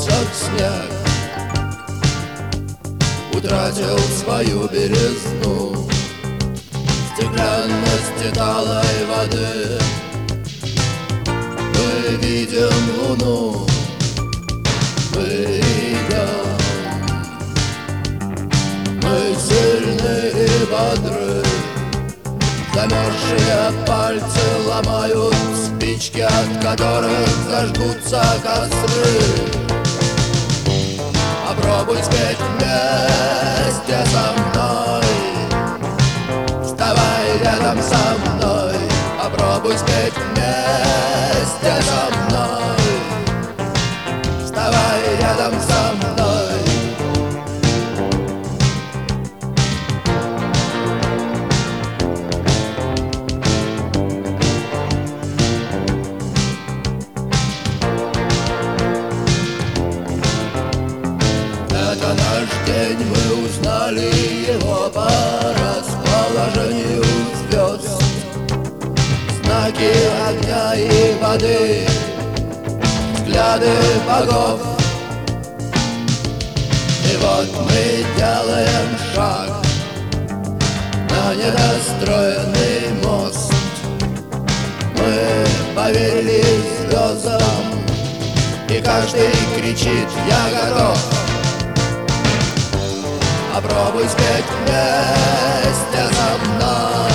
улицах снег. Утратил свою березну Стеклянности талой воды. Мы видим луну Мы идем Мы сильны и бодры Замерзшие пальцы ломают спички, от которых зажгутся костры. Попробуй спеть вместе со мной, вставай рядом со мной. Попробуй спеть вместе со мной, вставай рядом со мной. Узнали его по расположению звезд. Знаки огня и воды, взгляды богов. И вот мы делаем шаг на недостроенный мост. Мы поверили звездам, и каждый кричит «Я готов!» Попробуй спеть вместе со мной.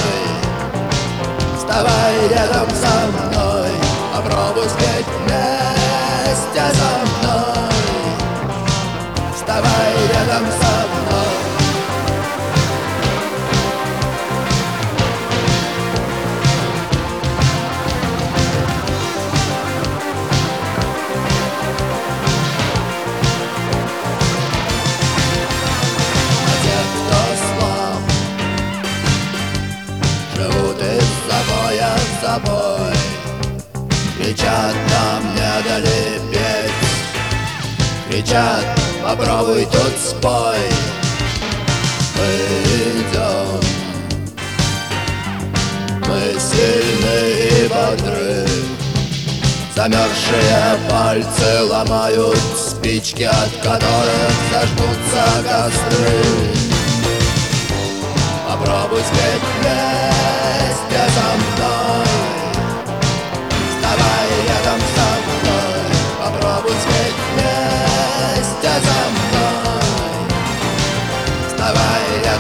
Вставай рядом со мной Попробуй спеть вместе со мной. Вставай рядом со мной Кричат, нам не дали петь Кричат, попробуй тут спой Мы идем. Мы сильны и бодры. Замерзшие пальцы ломают спички, от которых зажгутся костры. Попробуй спеть вместе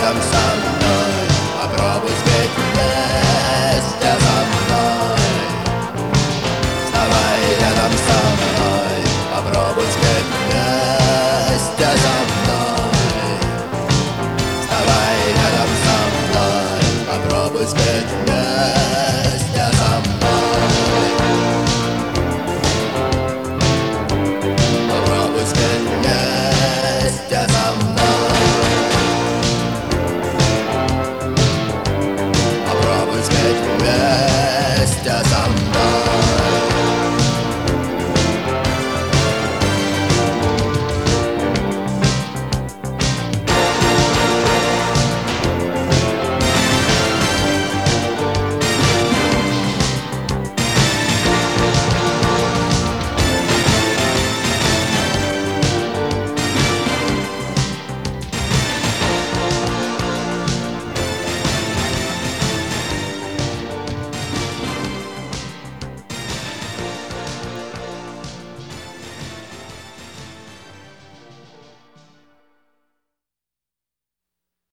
I'm sorry.